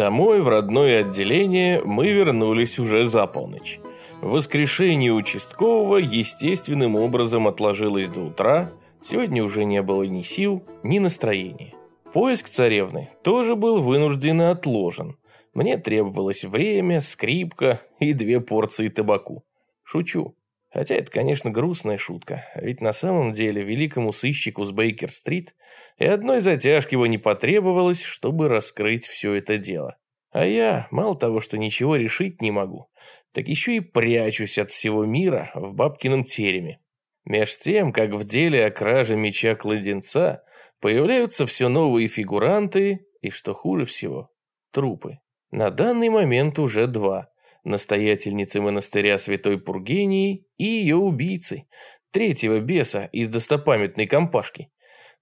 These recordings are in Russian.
Домой в родное отделение мы вернулись уже за полночь. Воскрешение участкового естественным образом отложилось до утра, сегодня уже не было ни сил, ни настроения. Поиск царевны тоже был вынужденно отложен. Мне требовалось время, скрипка и две порции табаку. Шучу. Хотя это, конечно, грустная шутка, ведь на самом деле великому сыщику с Бейкер-стрит и одной затяжки его не потребовалось, чтобы раскрыть все это дело. А я, мало того, что ничего решить не могу, так еще и прячусь от всего мира в бабкином тереме. Меж тем, как в деле о краже меча кладенца появляются все новые фигуранты и, что хуже всего, трупы. На данный момент уже два настоятельницы монастыря Святой Пургении и ее убийцы, третьего беса из достопамятной компашки.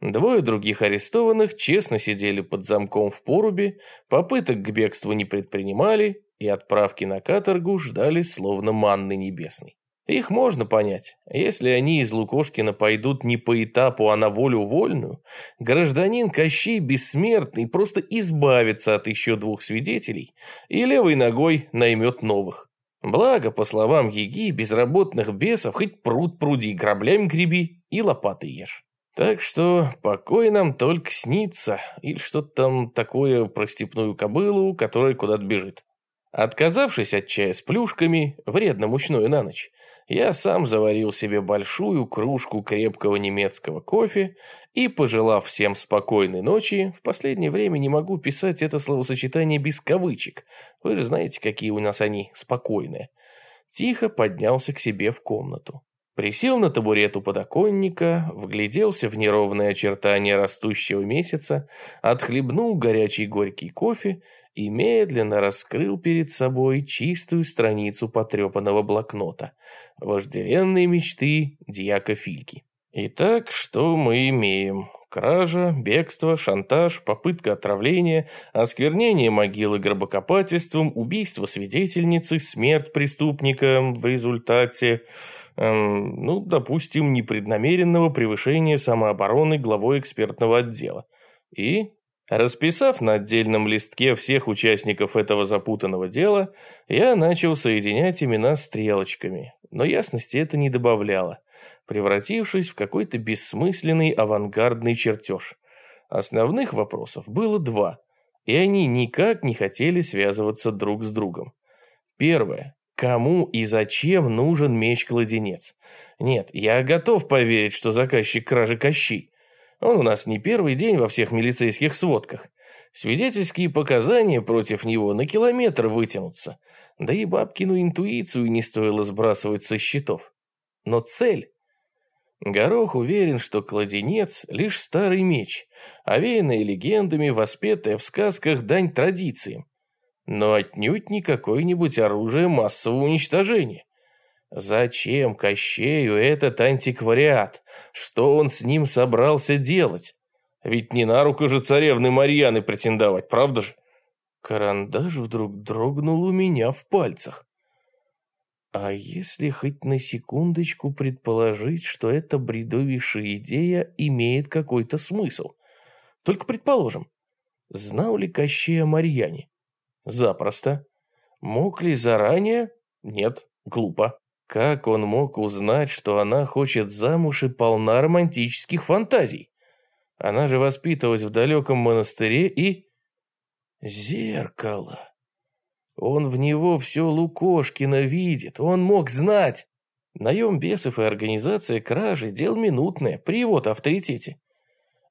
Двое других арестованных честно сидели под замком в порубе, попыток к бегству не предпринимали и отправки на каторгу ждали словно манны небесной. Их можно понять. Если они из Лукошкина пойдут не по этапу, а на волю вольную, гражданин Кощей Бессмертный просто избавится от еще двух свидетелей и левой ногой наймет новых. Благо, по словам Еги, безработных бесов хоть пруд пруди, граблями греби и лопаты ешь. Так что покой нам только снится, или что-то там такое про степную кобылу, которая куда-то бежит. Отказавшись от чая с плюшками, вредно мучную на ночь, я сам заварил себе большую кружку крепкого немецкого кофе и, пожелав всем спокойной ночи, в последнее время не могу писать это словосочетание без кавычек. Вы же знаете, какие у нас они спокойные. Тихо поднялся к себе в комнату. Присел на табурет у подоконника, вгляделся в неровные очертания растущего месяца, отхлебнул горячий горький кофе и медленно раскрыл перед собой чистую страницу потрепанного блокнота. Вожделенные мечты дьяка Фильки. Итак, что мы имеем? Кража, бегство, шантаж, попытка отравления, осквернение могилы гробокопательством, убийство свидетельницы, смерть преступника в результате, эм, ну, допустим, непреднамеренного превышения самообороны главой экспертного отдела. И Расписав на отдельном листке всех участников этого запутанного дела, я начал соединять имена стрелочками, но ясности это не добавляло, превратившись в какой-то бессмысленный авангардный чертеж. Основных вопросов было два, и они никак не хотели связываться друг с другом. Первое. Кому и зачем нужен меч-кладенец? Нет, я готов поверить, что заказчик кражи Кощей, он у нас не первый день во всех милицейских сводках. Свидетельские показания против него на километр вытянутся. Да и бабкину интуицию не стоило сбрасывать со счетов. Но цель... Горох уверен, что кладенец — лишь старый меч, овеянный легендами, воспетая в сказках дань традициям. Но отнюдь не какое-нибудь оружие массового уничтожения. Зачем Кощею этот антиквариат? Что он с ним собрался делать? Ведь не на руку же царевны Марьяны претендовать, правда же? Карандаш вдруг дрогнул у меня в пальцах. А если хоть на секундочку предположить, что эта бредовейшая идея имеет какой-то смысл? Только предположим, знал ли Кощей о Марьяне? Запросто. Мог ли заранее? Нет, глупо. Как он мог узнать, что она хочет замуж и полна романтических фантазий? Она же воспитывалась в далеком монастыре и... Зеркало. Он в него все Лукошкина видит, он мог знать. Наем бесов и организация кражи – дел минутное при его авторитете.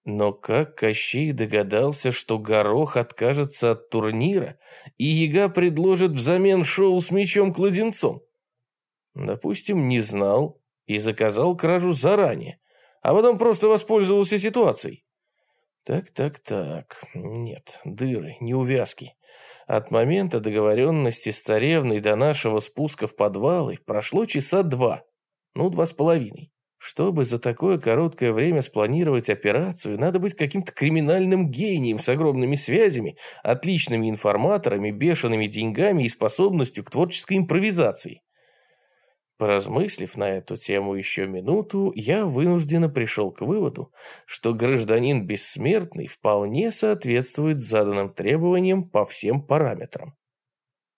Но как Кощей догадался, что Горох откажется от турнира, и Яга предложит взамен шоу с мечом-кладенцом? Допустим, не знал и заказал кражу заранее, а потом просто воспользовался ситуацией. Так, так, так. Нет, дыры, неувязки. От момента договоренности с царевной до нашего спуска в подвалы прошло часа два, ну, два с половиной. Чтобы за такое короткое время спланировать операцию, надо быть каким-то криминальным гением с огромными связями, отличными информаторами, бешеными деньгами и способностью к творческой импровизации. Поразмыслив на эту тему еще минуту, я вынужденно пришел к выводу, что гражданин бессмертный вполне соответствует заданным требованиям по всем параметрам.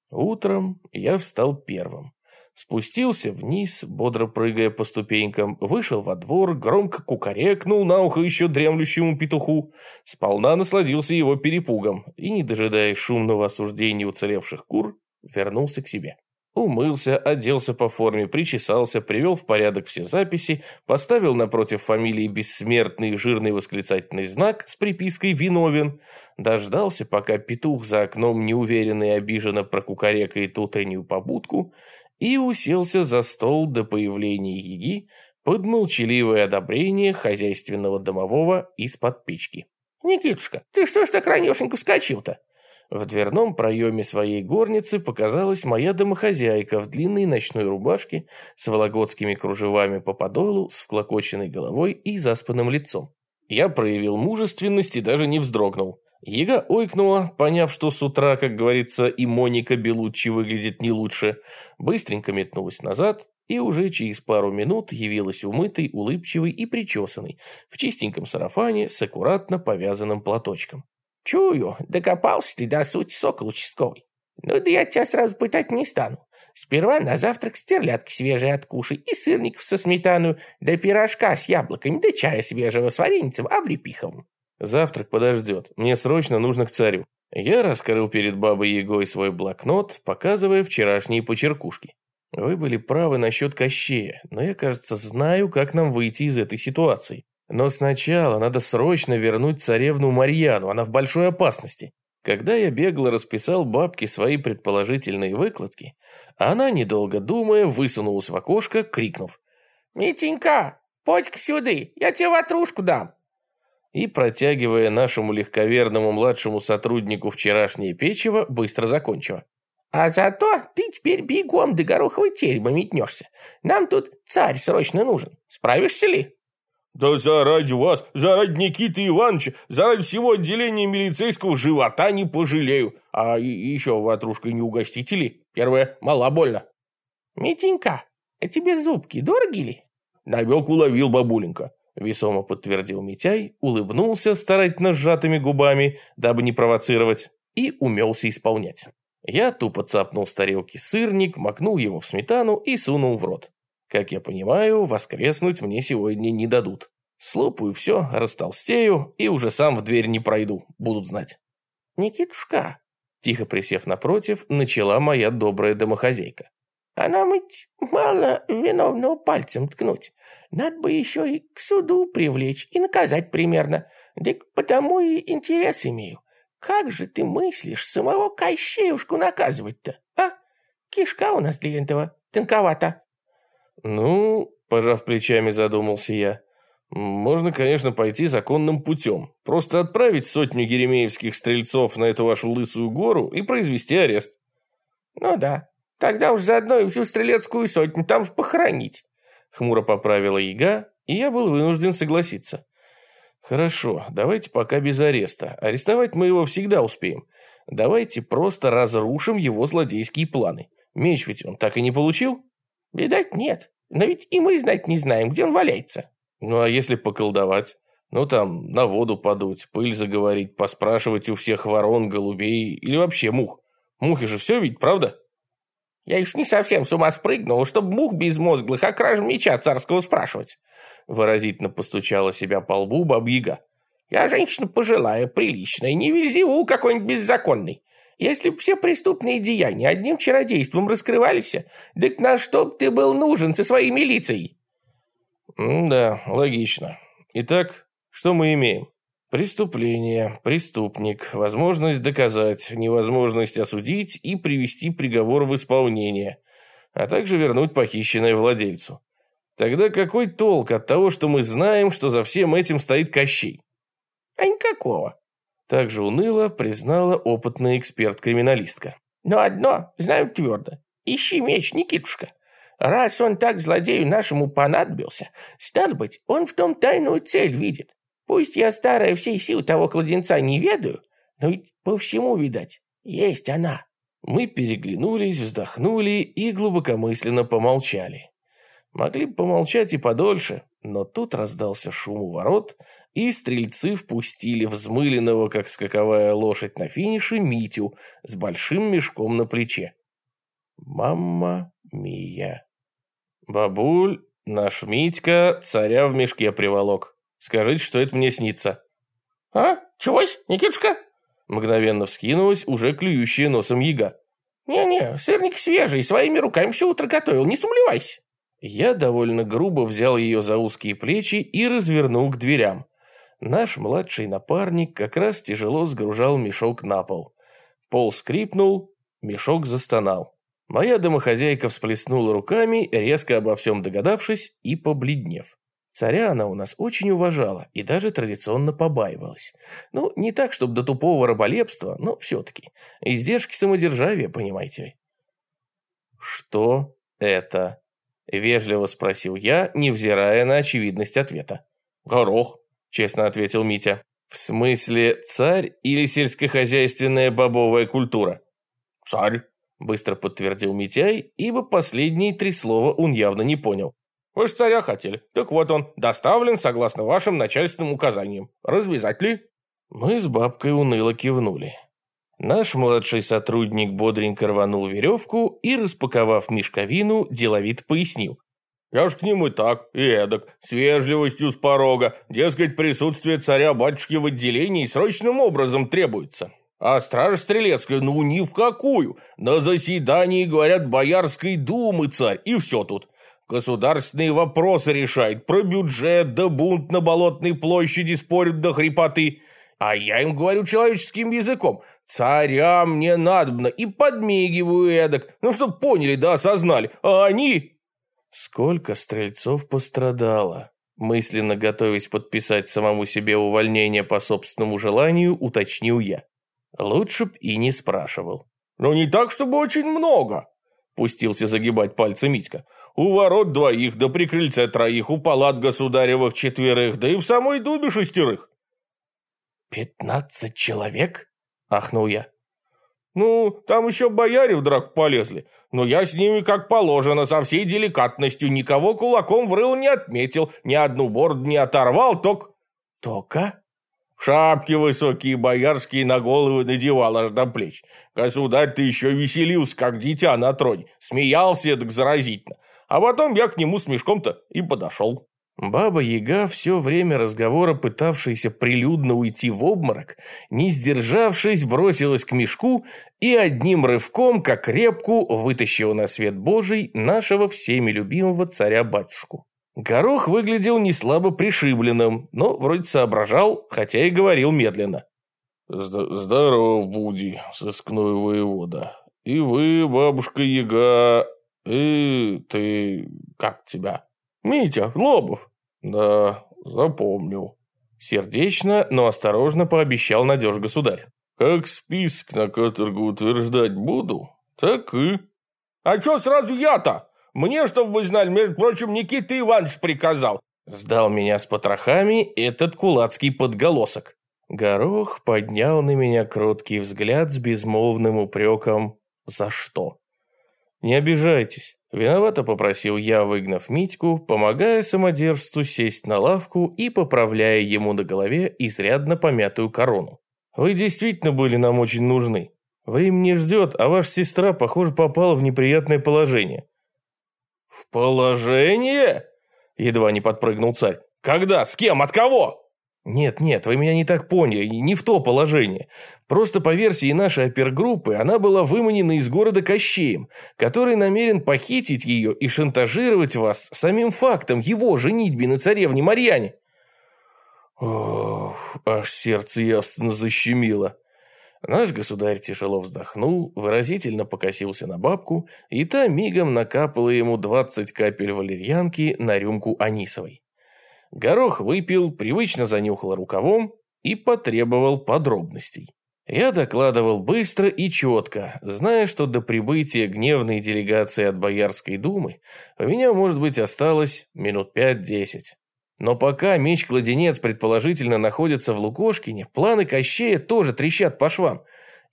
Утром я встал первым. Спустился вниз, бодро прыгая по ступенькам, вышел во двор, громко кукарекнул на ухо еще дремлющему петуху, сполна насладился его перепугом и, не дожидаясь шумного осуждения уцелевших кур, вернулся к себе. Умылся, оделся по форме, причесался, привел в порядок все записи, поставил напротив фамилии бессмертный жирный восклицательный знак с припиской «Виновен», дождался, пока петух за окном неуверенно и обиженно прокукарекает утреннюю побудку, и уселся за стол до появления Еги под молчаливое одобрение хозяйственного домового из-под печки. «Никитушка, ты что ж так ранешенько вскочил-то?» В дверном проеме своей горницы показалась моя домохозяйка в длинной ночной рубашке с вологодскими кружевами по подолу, с вклокоченной головой и заспанным лицом. Я проявил мужественность и даже не вздрогнул. Ега ойкнула, поняв, что с утра, как говорится, и Моника Белуччи выглядит не лучше, быстренько метнулась назад и уже через пару минут явилась умытой, улыбчивой и причесанной, в чистеньком сарафане с аккуратно повязанным платочком. Чую, докопался ты до сути, сокол участковый. Ну да я тебя сразу пытать не стану. Сперва на завтрак стерлядки свежие откушай и сырников со сметаной, да пирожка с яблоками, да чая свежего с вареницем облепиховым. Завтрак подождет, мне срочно нужно к царю. Я раскрыл перед бабой Егой свой блокнот, показывая вчерашние почеркушки. Вы были правы насчет Кощея, но я, кажется, знаю, как нам выйти из этой ситуации. Но сначала надо срочно вернуть царевну Марьяну, она в большой опасности. Когда я бегло расписал бабке свои предположительные выкладки, она, недолго думая, высунулась в окошко, крикнув. «Митенька, подь-ка сюда, я тебе ватрушку дам!» И, протягивая нашему легковерному младшему сотруднику вчерашнее печево, быстро закончила. «А зато ты теперь бегом до гороховой терема метнешься. Нам тут царь срочно нужен. Справишься ли?» Да заради вас, заради Никиты Ивановича, заради всего отделения милицейского живота не пожалею. А еще ватрушкой не угостите ли? Первое, мало больно. Митенька, а тебе зубки дороги ли? Намек уловил бабуленька. Весомо подтвердил Митяй, улыбнулся старательно сжатыми губами, дабы не провоцировать, и умелся исполнять. Я тупо цапнул с тарелки сырник, макнул его в сметану и сунул в рот. Как я понимаю, воскреснуть мне сегодня не дадут. Слопаю все, растолстею и уже сам в дверь не пройду, будут знать. «Никитушка», — тихо присев напротив, начала моя добрая домохозяйка. «А нам ведь мало виновного пальцем ткнуть. Надо бы еще и к суду привлечь и наказать примерно. Да потому и интерес имею. Как же ты мыслишь самого Кощеюшку наказывать-то, а? Кишка у нас для этого тонковата». «Ну, — пожав плечами, задумался я, — можно, конечно, пойти законным путем. Просто отправить сотню еремеевских стрельцов на эту вашу лысую гору и произвести арест». «Ну да, тогда уж заодно и всю стрелецкую сотню там же похоронить», — хмуро поправила яга, и я был вынужден согласиться. «Хорошо, давайте пока без ареста. Арестовать мы его всегда успеем. Давайте просто разрушим его злодейские планы. Меч ведь он так и не получил?» Видать, нет. Но ведь и мы знать не знаем, где он валяется. Ну, а если поколдовать? Ну, там, на воду подуть, пыль заговорить, поспрашивать у всех ворон, голубей или вообще мух. Мухи же все видят, правда? Я еще не совсем с ума спрыгнул, чтобы мух безмозглых о краже меча царского спрашивать. Выразительно постучала себя по лбу бабьяга. Я женщина пожилая, приличная, не везиву какой-нибудь беззаконный. Если б все преступные деяния одним чародейством раскрывались, так на что б ты был нужен со своей милицией? да, логично. Итак, что мы имеем? Преступление, преступник, возможность доказать, невозможность осудить и привести приговор в исполнение, а также вернуть похищенное владельцу. Тогда какой толк от того, что мы знаем, что за всем этим стоит Кощей? А никакого. Также уныло признала опытная эксперт-криминалистка. «Но одно знаю твердо. Ищи меч, Никитушка. Раз он так злодею нашему понадобился, стал быть, он в том тайную цель видит. Пусть я старая всей силы того кладенца не ведаю, но ведь по всему, видать, есть она». Мы переглянулись, вздохнули и глубокомысленно помолчали. Могли бы помолчать и подольше, но тут раздался шум у ворот, и стрельцы впустили взмыленного, как скаковая лошадь на финише, Митю с большим мешком на плече. Мамма мия. Бабуль, наш Митька царя в мешке приволок. Скажите, что это мне снится. А? Чегось, Никитушка? Мгновенно вскинулась уже клюющая носом яга. «Не-не, сырник свежий, своими руками все утро готовил, не сомневайся». Я довольно грубо взял ее за узкие плечи и развернул к дверям. Наш младший напарник как раз тяжело сгружал мешок на пол. Пол скрипнул, мешок застонал. Моя домохозяйка всплеснула руками, резко обо всем догадавшись и побледнев. Царя она у нас очень уважала и даже традиционно побаивалась. Ну, не так, чтобы до тупого раболепства, но все-таки. Издержки самодержавия, понимаете ли. «Что это?» – вежливо спросил я, невзирая на очевидность ответа. «Горох», – честно ответил Митя. «В смысле царь или сельскохозяйственная бобовая культура?» «Царь», – быстро подтвердил Митяй, ибо последние три слова он явно не понял. Вы же царя хотели. Так вот он, доставлен согласно вашим начальственным указаниям. Развязать ли?» Мы с бабкой уныло кивнули. Наш младший сотрудник бодренько рванул веревку и, распаковав мешковину, деловито пояснил. «Я ж к нему и так, и эдак, с вежливостью с порога, дескать, присутствие царя-батюшки в отделении срочным образом требуется. А стража стрелецкая, ну ни в какую. На заседании, говорят, Боярской думы царь, и все тут. Государственные вопросы решает, про бюджет да бунт на Болотной площади спорят до хрипоты. А я им говорю человеческим языком. Царя мне надобно и подмигиваю эдак. Ну, чтоб поняли да осознали. А они... Сколько стрельцов пострадало? Мысленно готовясь подписать самому себе увольнение по собственному желанию, уточнил я. Лучше б и не спрашивал. «Ну не так, чтобы очень много», — пустился загибать пальцы Митька. У ворот двоих, да при крыльце троих, у палат государевых четверых, да и в самой дубе шестерых. «Пятнадцать человек?» – ахнул я. «Ну, там еще бояре в драку полезли, но я с ними как положено, со всей деликатностью, никого кулаком в рыло не отметил, ни одну бороду не оторвал, только...» «Только?» Шапки высокие боярские на головы надевал аж до плеч. Государь-то еще веселился, как дитя на троне, смеялся так заразительно. А потом я к нему с мешком-то и подошел. Баба-яга, все время разговора пытавшаяся прилюдно уйти в обморок, не сдержавшись, бросилась к мешку и одним рывком, как репку, вытащила на свет Божий нашего всеми любимого царя-батюшку. Горох выглядел не слабо пришибленным, но вроде соображал, хотя и говорил медленно. «Здоров, Буди, сыскной воевода. И вы, бабушка-яга, «И ты... как тебя?» «Митя, Лобов». «Да, запомнил». Сердечно, но осторожно пообещал надеж государь. «Как список на каторгу утверждать буду, так и...» «А чё сразу я-то? Мне, чтоб вы знали, между прочим, Никита Иванович приказал». Сдал меня с потрохами этот кулацкий подголосок. Горох поднял на меня кроткий взгляд с безмолвным упреком «За что?». «Не обижайтесь», – виновато попросил я, выгнав Митьку, помогая самодержцу сесть на лавку и поправляя ему на голове изрядно помятую корону. «Вы действительно были нам очень нужны. Время не ждет, а ваша сестра, похоже, попала в неприятное положение». «В положение?» – едва не подпрыгнул царь. «Когда? С кем? От кого?» Нет, нет, вы меня не так поняли, не в то положение. Просто по версии нашей опергруппы она была выманена из города Кощеем, который намерен похитить ее и шантажировать вас самим фактом его женитьбы на царевне Марьяне. Ох, аж сердце ясно защемило. Наш государь тяжело вздохнул, выразительно покосился на бабку, и та мигом накапала ему двадцать капель валерьянки на рюмку анисовой. Горох выпил, привычно занюхал рукавом и потребовал подробностей. Я докладывал быстро и четко, зная, что до прибытия гневной делегации от Боярской думы у меня, может быть, осталось минут пять-десять. Но пока меч-кладенец предположительно находится в Лукошкине, планы Кощея тоже трещат по швам.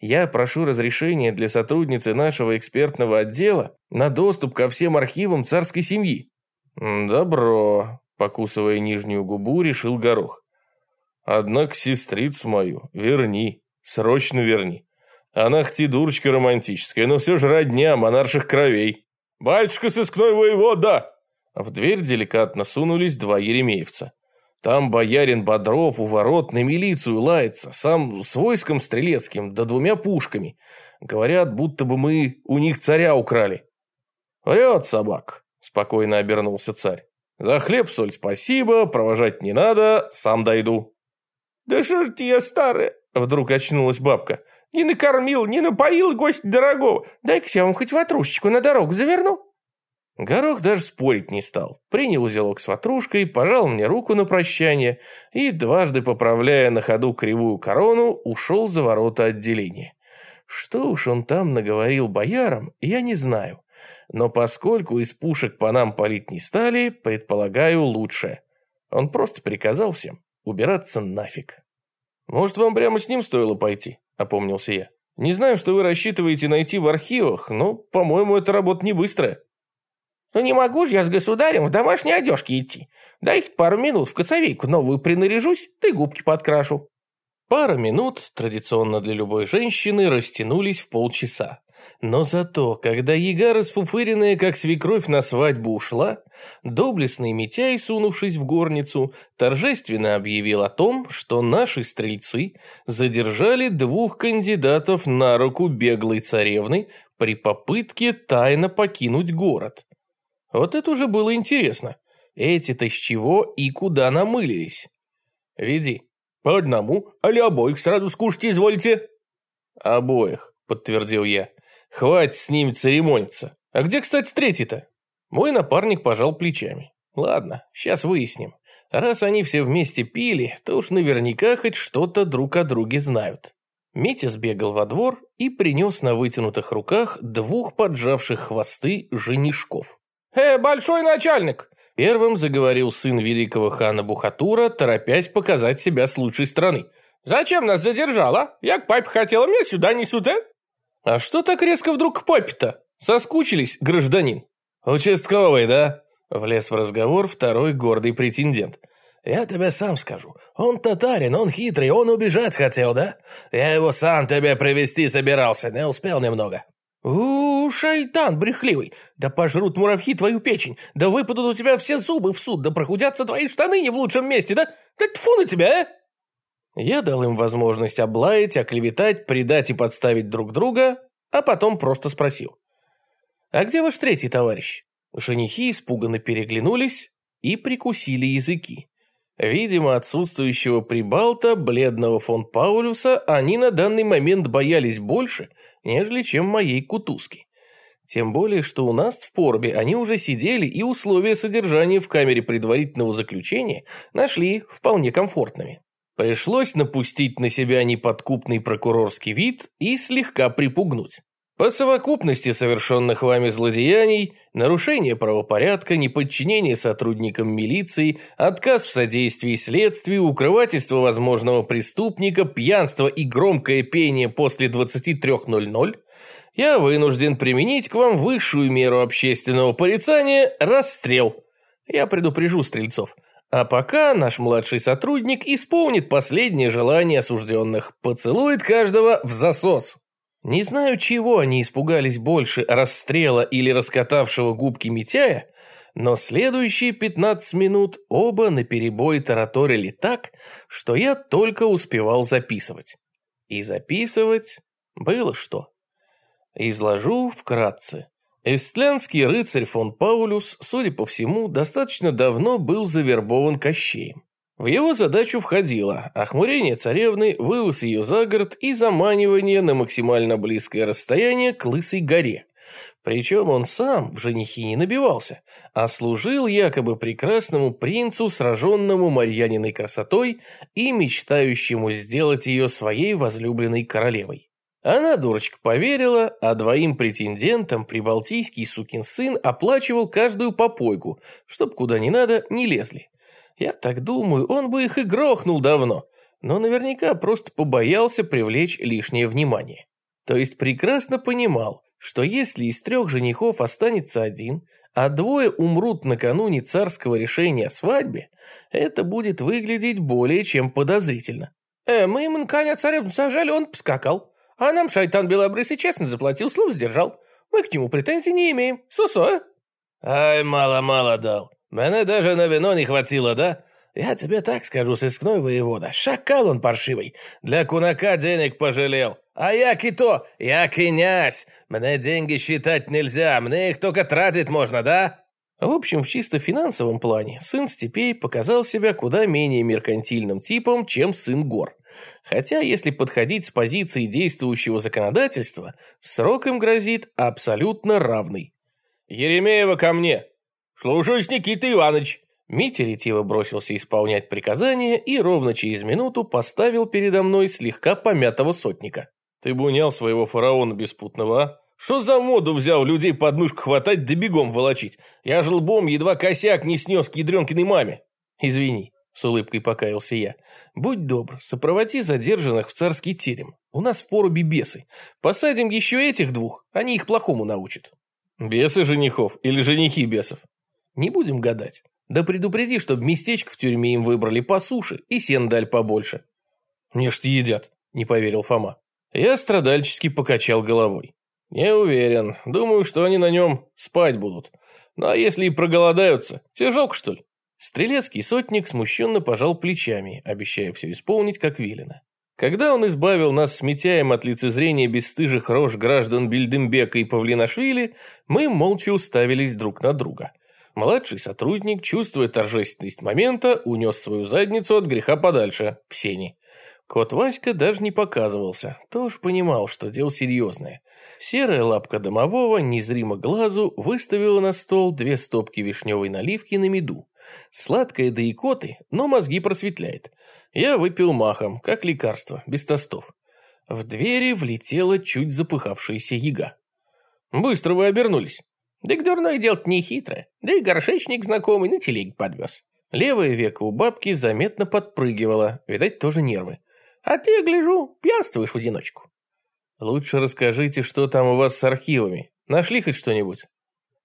Я прошу разрешения для сотрудницы нашего экспертного отдела на доступ ко всем архивам царской семьи. «Добро», — покусывая нижнюю губу, решил Горох. «Однако сестрицу мою верни, срочно верни. Она хоть и дурочка романтическая, но все же родня монарших кровей». «Батюшка сыскной воевода!» В дверь деликатно сунулись два еремеевца. Там боярин Бодров у ворот на милицию лается, сам с войском стрелецким, да двумя пушками. Говорят, будто бы мы у них царя украли. Врет собак, спокойно обернулся царь. За хлеб, соль спасибо, провожать не надо, сам дойду. Да что ж я старая, вдруг очнулась бабка. Не накормил, не напоил гость дорогого. Дай-ка я вам хоть ватрушечку на дорогу заверну. Горох даже спорить не стал. Принял узелок с ватрушкой, пожал мне руку на прощание и, дважды поправляя на ходу кривую корону, ушел за ворота отделения. Что уж он там наговорил боярам, я не знаю. Но поскольку из пушек по нам палить не стали, предполагаю лучше. Он просто приказал всем убираться нафиг. «Может, вам прямо с ним стоило пойти?» – опомнился я. «Не знаю, что вы рассчитываете найти в архивах, но, по-моему, эта работа не быстрая». «Ну не могу же я с государем в домашней одежке идти. Дай их пару минут в коцовейку новую принаряжусь, ты губки подкрашу». Пара минут, традиционно для любой женщины, растянулись в полчаса. Но зато, когда яга, расфуфыренная, как свекровь на свадьбу, ушла, доблестный Митяй, сунувшись в горницу, торжественно объявил о том, что наши стрельцы задержали двух кандидатов на руку беглой царевны при попытке тайно покинуть город. Вот это уже было интересно. Эти-то с чего и куда намылились? Веди. По одному, али обоих сразу скушать изволите? Обоих, подтвердил я. Хватит с ними церемониться. А где, кстати, третий-то? Мой напарник пожал плечами. Ладно, сейчас выясним. Раз они все вместе пили, то уж наверняка хоть что-то друг о друге знают. Митя сбегал во двор и принес на вытянутых руках двух поджавших хвосты женишков. «Э, большой начальник!» Первым заговорил сын великого хана Бухатура, торопясь показать себя с лучшей стороны. «Зачем нас задержала? Я к папе хотела, мне сюда не сюда». «А что так резко вдруг к папе-то? Соскучились, гражданин?» «Участковый, да?» Влез в разговор второй гордый претендент. «Я тебе сам скажу. Он татарин, он хитрый, он убежать хотел, да? Я его сам тебе привести собирался, не успел немного». «У, шайтан брехливый! Да пожрут муравьи твою печень, да выпадут у тебя все зубы в суд, да прохудятся твои штаны не в лучшем месте, да? Да тьфу на тебя, а!» Я дал им возможность облаять, оклеветать, предать и подставить друг друга, а потом просто спросил. «А где ваш третий товарищ?» Женихи испуганно переглянулись и прикусили языки. Видимо, отсутствующего прибалта, бледного фон Паулюса, они на данный момент боялись больше, нежели чем моей кутузки. Тем более, что у нас в Порбе они уже сидели и условия содержания в камере предварительного заключения нашли вполне комфортными. Пришлось напустить на себя неподкупный прокурорский вид и слегка припугнуть. По совокупности совершенных вами злодеяний, нарушение правопорядка, неподчинение сотрудникам милиции, отказ в содействии следствию, укрывательство возможного преступника, пьянство и громкое пение после 23.00, я вынужден применить к вам высшую меру общественного порицания – расстрел. Я предупрежу стрельцов. А пока наш младший сотрудник исполнит последнее желание осужденных – поцелует каждого в засос. Не знаю, чего они испугались больше, расстрела или раскатавшего губки Митяя, но следующие 15 минут оба наперебой тараторили так, что я только успевал записывать. И записывать было что. Изложу вкратце. Эстлянский рыцарь фон Паулюс, судя по всему, достаточно давно был завербован Кощеем. В его задачу входило охмурение царевны, вывоз ее за город и заманивание на максимально близкое расстояние к Лысой горе. Причем он сам в женихи не набивался, а служил якобы прекрасному принцу, сраженному Марьяниной красотой и мечтающему сделать ее своей возлюбленной королевой. Она, дурочка, поверила, а двоим претендентам прибалтийский сукин сын оплачивал каждую попойку, чтоб куда ни надо не лезли. Я так думаю, он бы их и грохнул давно, но наверняка просто побоялся привлечь лишнее внимание. То есть прекрасно понимал, что если из трех женихов останется один, а двое умрут накануне царского решения о свадьбе, это будет выглядеть более чем подозрительно. Э, мы ему коня царевну сажали, он поскакал. А нам шайтан белобрысый честно заплатил, слов сдержал. Мы к нему претензий не имеем. Сусо, Ай, мало-мало дал. Мене даже на вино не хватило, да? Я тебе так скажу, сыскной воевода. Шакал он паршивый. Для кунака денег пожалел. А як и то, я князь. Мне деньги считать нельзя, мне их только тратить можно, да? В общем, в чисто финансовом плане сын степей показал себя куда менее меркантильным типом, чем сын гор. Хотя, если подходить с позиции действующего законодательства, срок им грозит абсолютно равный. «Еремеева ко мне!» «Слушаюсь, Никита Иванович!» Митя ретиво бросился исполнять приказания и ровно через минуту поставил передо мной слегка помятого сотника. «Ты бы унял своего фараона беспутного, а? Что за моду взял людей под мышку хватать да бегом волочить? Я же лбом едва косяк не снес к ядренкиной маме». «Извини», — с улыбкой покаялся я. «Будь добр, сопроводи задержанных в царский терем. У нас в порубе бесы. Посадим еще этих двух, они их плохому научат». «Бесы женихов или женихи бесов?» «Не будем гадать. Да предупреди, чтобы местечко в тюрьме им выбрали по суше и сен даль побольше. Не ж едят, не поверил Фома. Я страдальчески покачал головой. Не уверен, думаю, что они на нем спать будут. Ну а если и проголодаются, тяжелк что ли? Стрелецкий сотник смущенно пожал плечами, обещая все исполнить, как велено. Когда он избавил нас с Митяем от лицезрения бесстыжих рож граждан Бильдембека и Павлинашвили, мы молча уставились друг на друга – Младший сотрудник, чувствуя торжественность момента, унес свою задницу от греха подальше, в сени. Кот Васька даже не показывался, тоже понимал, что дело серьезное. Серая лапка домового, незримо глазу, выставила на стол две стопки вишневой наливки на меду. Сладкая да икоты, но мозги просветляет. Я выпил махом, как лекарство, без тостов. В двери влетела чуть запыхавшаяся яга. «Быстро вы обернулись». Да дурное дело не хитрое. Да и горшечник знакомый на телеге подвез. Левое веко у бабки заметно подпрыгивало, видать, тоже нервы. А ты, гляжу, пьянствуешь в одиночку. Лучше расскажите, что там у вас с архивами. Нашли хоть что-нибудь?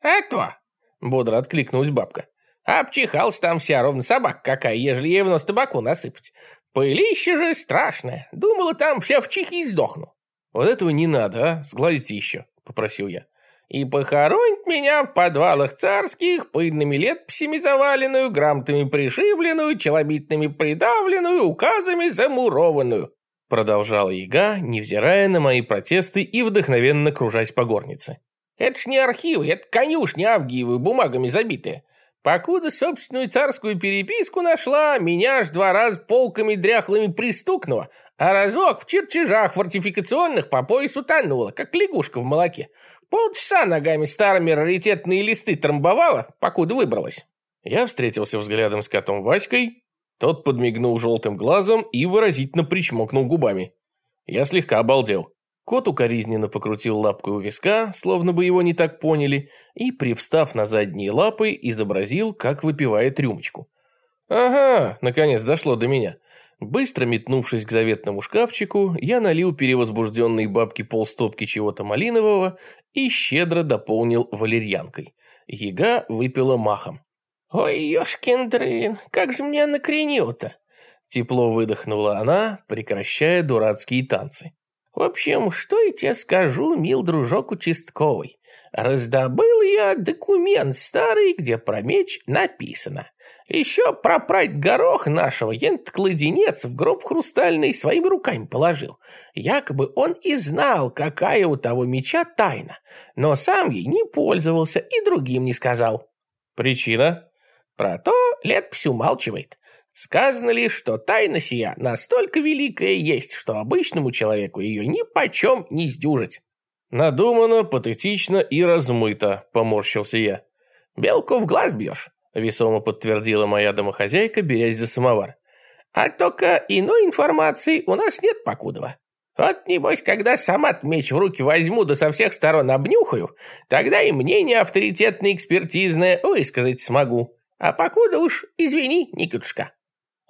Это, бодро откликнулась бабка. Обчихался там вся, ровно собака какая, ежели ей в нос табаку насыпать. Пылище же страшное. Думала, там вся в чихе и сдохну. Вот этого не надо, а? Сглазите еще, попросил я и похоронить меня в подвалах царских, пыльными летписями заваленную, грамотами пришибленную, челобитными придавленную, указами замурованную. Продолжала яга, невзирая на мои протесты и вдохновенно кружась по горнице. Это ж не архивы, это конюшни Авгиевы, бумагами забитые. Покуда собственную царскую переписку нашла, меня аж два раза полками дряхлыми пристукнуло, а разок в чертежах фортификационных по поясу тонула, как лягушка в молоке. Полчаса ногами старыми раритетные листы трамбовала, покуда выбралась. Я встретился взглядом с котом Васькой, тот подмигнул желтым глазом и выразительно причмокнул губами. Я слегка обалдел. Кот укоризненно покрутил лапкой у виска, словно бы его не так поняли, и, привстав на задние лапы, изобразил, как выпивает рюмочку. «Ага, наконец дошло до меня». Быстро метнувшись к заветному шкафчику, я налил перевозбужденной бабке полстопки чего-то малинового и щедро дополнил валерьянкой. Яга выпила махом. «Ой, ёшкин дрын, как же меня накренило-то!» Тепло выдохнула она, прекращая дурацкие танцы. В общем, что я тебе скажу, мил дружок участковый. Раздобыл я документ старый, где про меч написано. Еще про прать горох нашего ент кладенец в гроб хрустальный своими руками положил. Якобы он и знал, какая у того меча тайна, но сам ей не пользовался и другим не сказал. Причина? Про то летпись умалчивает. Сказано ли, что тайна сия настолько великая есть, что обычному человеку ее ни почем не сдюжить. Надумано, патетично и размыто, поморщился я. Белку в глаз бьешь, весомо подтвердила моя домохозяйка, берясь за самовар. А только иной информации у нас нет покудова. Вот, небось, когда сама меч в руки возьму да со всех сторон обнюхаю, тогда и мнение авторитетное экспертизное высказать смогу. А покуда уж извини, Никитушка.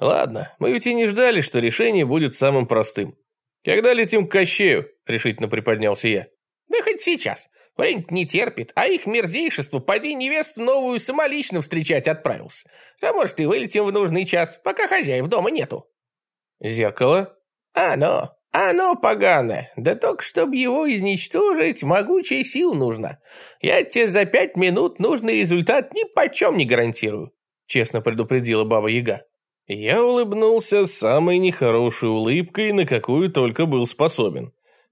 «Ладно, мы ведь и не ждали, что решение будет самым простым. Когда летим к Кощею?» – решительно приподнялся я. Да хоть сейчас. Время не терпит, а их мерзейшество поди невесту новую самолично встречать отправился. А может и вылетим в нужный час, пока хозяев дома нету. Зеркало? Оно, оно поганое. Да только чтобы его изничтожить, могучая сил нужна. Я тебе за пять минут нужный результат ни почем не гарантирую. Честно предупредила Баба Яга. Я улыбнулся самой нехорошей улыбкой, на какую только был способен.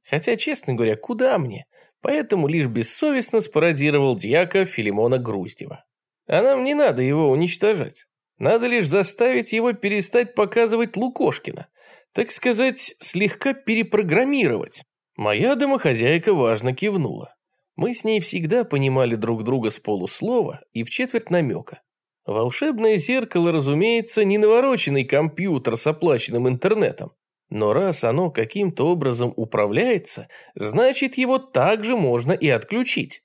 Хотя, честно говоря, куда мне? Поэтому лишь бессовестно спародировал дьяка Филимона Груздева. А нам не надо его уничтожать. Надо лишь заставить его перестать показывать Лукошкина. Так сказать, слегка перепрограммировать. Моя домохозяйка важно кивнула. Мы с ней всегда понимали друг друга с полуслова и в четверть намека. Волшебное зеркало, разумеется, не навороченный компьютер с оплаченным интернетом. Но раз оно каким-то образом управляется, значит его также можно и отключить.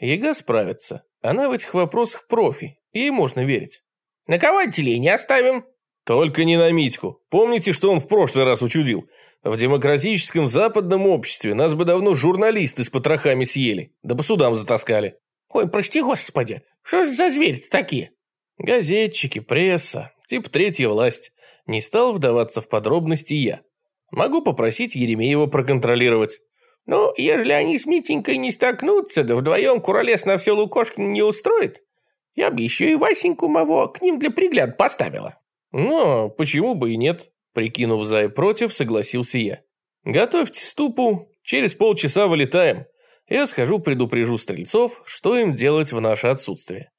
Ега справится. Она в этих вопросах профи, ей можно верить. «На кого отделение оставим?» «Только не на Митьку. Помните, что он в прошлый раз учудил? В демократическом западном обществе нас бы давно журналисты с потрохами съели, да по судам затаскали». «Ой, прости господи, что ж за звери-то такие?» «Газетчики, пресса, типа третья власть. Не стал вдаваться в подробности я. Могу попросить Еремеева проконтролировать. Ну, ежели они с Митенькой не столкнутся, да вдвоем Куролес на все Лукошкин не устроит, я бы еще и Васеньку моего к ним для пригляда поставила. Ну, почему бы и нет? Прикинув за и против, согласился я. Готовьте ступу, через полчаса вылетаем. Я схожу предупрежу стрельцов, что им делать в наше отсутствие.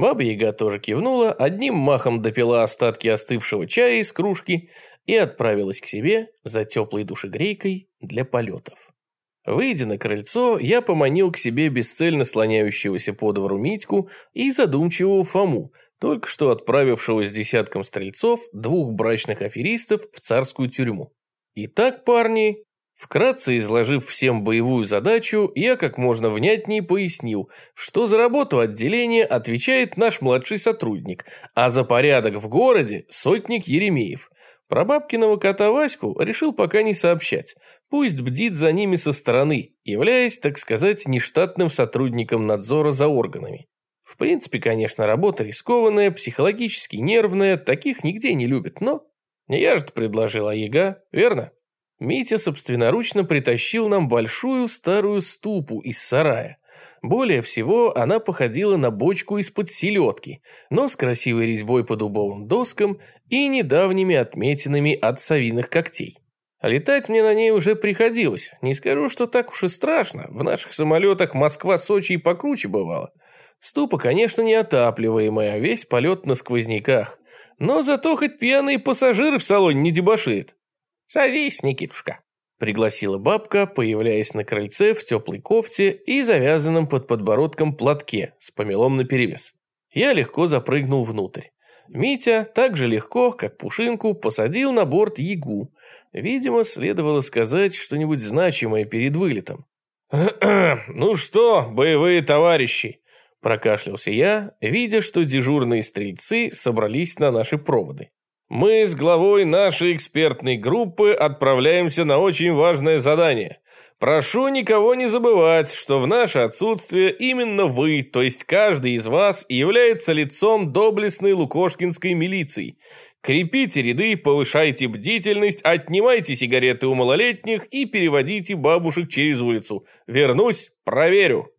Баба-яга тоже кивнула, одним махом допила остатки остывшего чая из кружки и отправилась к себе за теплой душегрейкой для полетов. Выйдя на крыльцо, я поманил к себе бесцельно слоняющегося по двору Митьку и задумчивого Фому, только что отправившего с десятком стрельцов двух брачных аферистов в царскую тюрьму. Итак, парни, Вкратце изложив всем боевую задачу, я как можно внятнее пояснил, что за работу отделения отвечает наш младший сотрудник, а за порядок в городе сотник Еремеев. Про бабкиного кота Ваську решил пока не сообщать, пусть бдит за ними со стороны, являясь, так сказать, нештатным сотрудником надзора за органами. В принципе, конечно, работа рискованная, психологически нервная, таких нигде не любят, но... Я же предложил Аяга, верно? Митя собственноручно притащил нам большую старую ступу из сарая. Более всего, она походила на бочку из-под селедки, но с красивой резьбой по дубовым доскам и недавними отметинами от совиных когтей. Летать мне на ней уже приходилось. Не скажу, что так уж и страшно. В наших самолетах Москва-Сочи покруче бывало. Ступа, конечно, неотапливаемая, весь полет на сквозняках. Но зато хоть пьяные пассажиры в салоне не дебоширят. «Садись, Никитушка», — пригласила бабка, появляясь на крыльце в теплой кофте и завязанном под подбородком платке с помелом наперевес. Я легко запрыгнул внутрь. Митя так же легко, как Пушинку, посадил на борт Ягу. Видимо, следовало сказать что-нибудь значимое перед вылетом. «Ну что, боевые товарищи?» Прокашлялся я, видя, что дежурные стрельцы собрались на наши проводы. Мы с главой нашей экспертной группы отправляемся на очень важное задание. Прошу никого не забывать, что в наше отсутствие именно вы, то есть каждый из вас, является лицом доблестной лукошкинской милиции. Крепите ряды, повышайте бдительность, отнимайте сигареты у малолетних и переводите бабушек через улицу. Вернусь, проверю.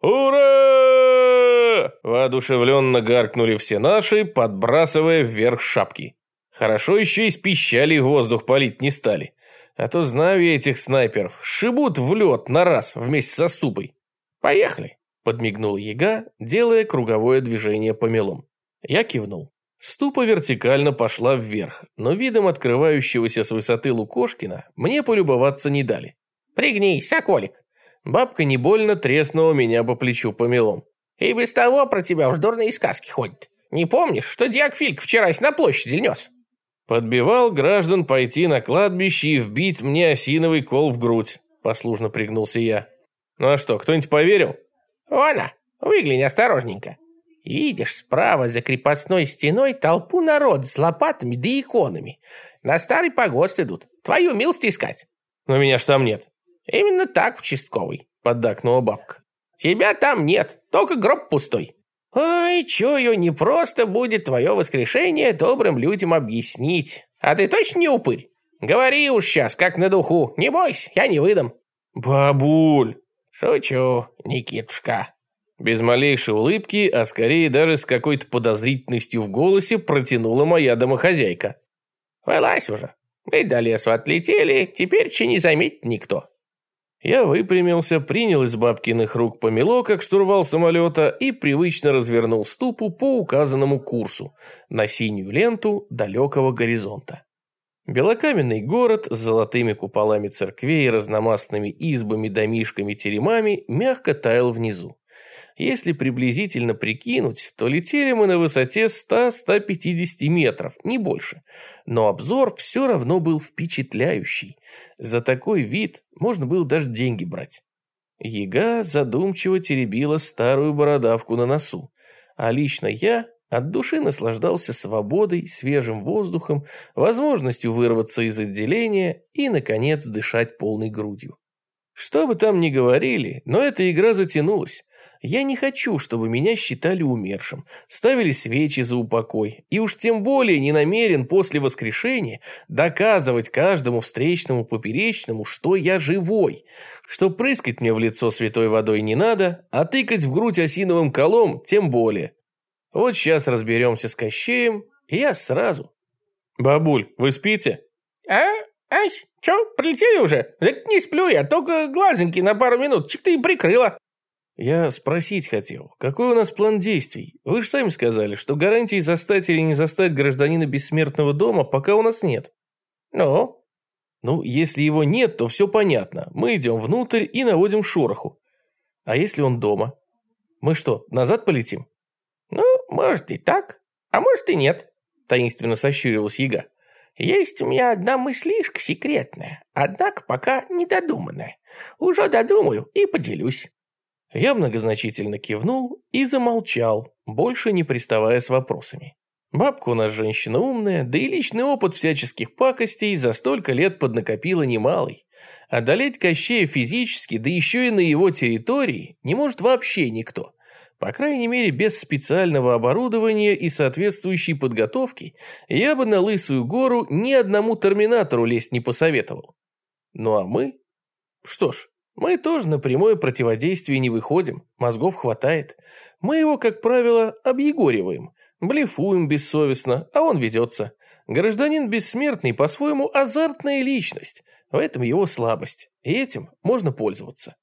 «Ура!» – воодушевленно гаркнули все наши, подбрасывая вверх шапки. Хорошо еще из пищали воздух палить не стали. А то знаю я этих снайперов. Шибут в лед на раз вместе со ступой. Поехали, подмигнул Яга, делая круговое движение по мелом. Я кивнул. Ступа вертикально пошла вверх, но видом открывающегося с высоты Лукошкина мне полюбоваться не дали. «Пригнись, соколик!» Бабка не больно треснула меня по плечу помелом. «И без того про тебя уж дурные сказки ходят. Не помнишь, что Диак Фильк вчерась на площади нес?» Подбивал граждан пойти на кладбище и вбить мне осиновый кол в грудь. Послушно пригнулся я. Ну а что, кто-нибудь поверил? Она, выгляни осторожненько. Видишь, справа за крепостной стеной толпу народ с лопатами да иконами. На старый погост идут. Твою милость искать. Но меня ж там нет. Именно так, участковый. – поддакнула бабка. «Тебя там нет, только гроб пустой». «Ой, чую, не просто будет твое воскрешение добрым людям объяснить. А ты точно не упырь? Говори уж сейчас, как на духу. Не бойся, я не выдам». «Бабуль!» «Шучу, Никитушка». Без малейшей улыбки, а скорее даже с какой-то подозрительностью в голосе протянула моя домохозяйка. «Вылазь уже. Мы до лесу отлетели, теперь че не заметит никто». Я выпрямился, принял из бабкиных рук помело, как штурвал самолета, и привычно развернул ступу по указанному курсу на синюю ленту далекого горизонта. Белокаменный город с золотыми куполами церквей и разномастными избами, домишками, теремами мягко таял внизу. Если приблизительно прикинуть, то летели мы на высоте 100-150 метров, не больше. Но обзор все равно был впечатляющий. За такой вид можно было даже деньги брать. Яга задумчиво теребила старую бородавку на носу. А лично я от души наслаждался свободой, свежим воздухом, возможностью вырваться из отделения и, наконец, дышать полной грудью. Что бы там ни говорили, но эта игра затянулась. Я не хочу, чтобы меня считали умершим, ставили свечи за упокой, и уж тем более не намерен после воскрешения доказывать каждому встречному поперечному, что я живой, что прыскать мне в лицо святой водой не надо, а тыкать в грудь осиновым колом тем более. Вот сейчас разберемся с Кощеем, и я сразу. Бабуль, вы спите? А? Ась, чё, прилетели уже? Так не сплю я, только глазеньки на пару минут, чик ты и прикрыла. Я спросить хотел, какой у нас план действий? Вы же сами сказали, что гарантии застать или не застать гражданина бессмертного дома пока у нас нет. Ну? Ну, если его нет, то все понятно. Мы идем внутрь и наводим шороху. А если он дома? Мы что, назад полетим? Ну, может и так, а может и нет, таинственно сощурилась яга. Есть у меня одна мыслишка секретная, однако пока недодуманная. Уже додумаю и поделюсь. Я многозначительно кивнул и замолчал, больше не приставая с вопросами. Бабка у нас женщина умная, да и личный опыт всяческих пакостей за столько лет поднакопила немалый. Одолеть Кощея физически, да еще и на его территории, не может вообще никто. По крайней мере, без специального оборудования и соответствующей подготовки я бы на Лысую гору ни одному терминатору лезть не посоветовал. Ну а мы? Что ж, мы тоже на прямое противодействие не выходим, мозгов хватает. Мы его, как правило, объегориваем, блефуем бессовестно, а он ведется. Гражданин бессмертный по-своему азартная личность, в этом его слабость, и этим можно пользоваться.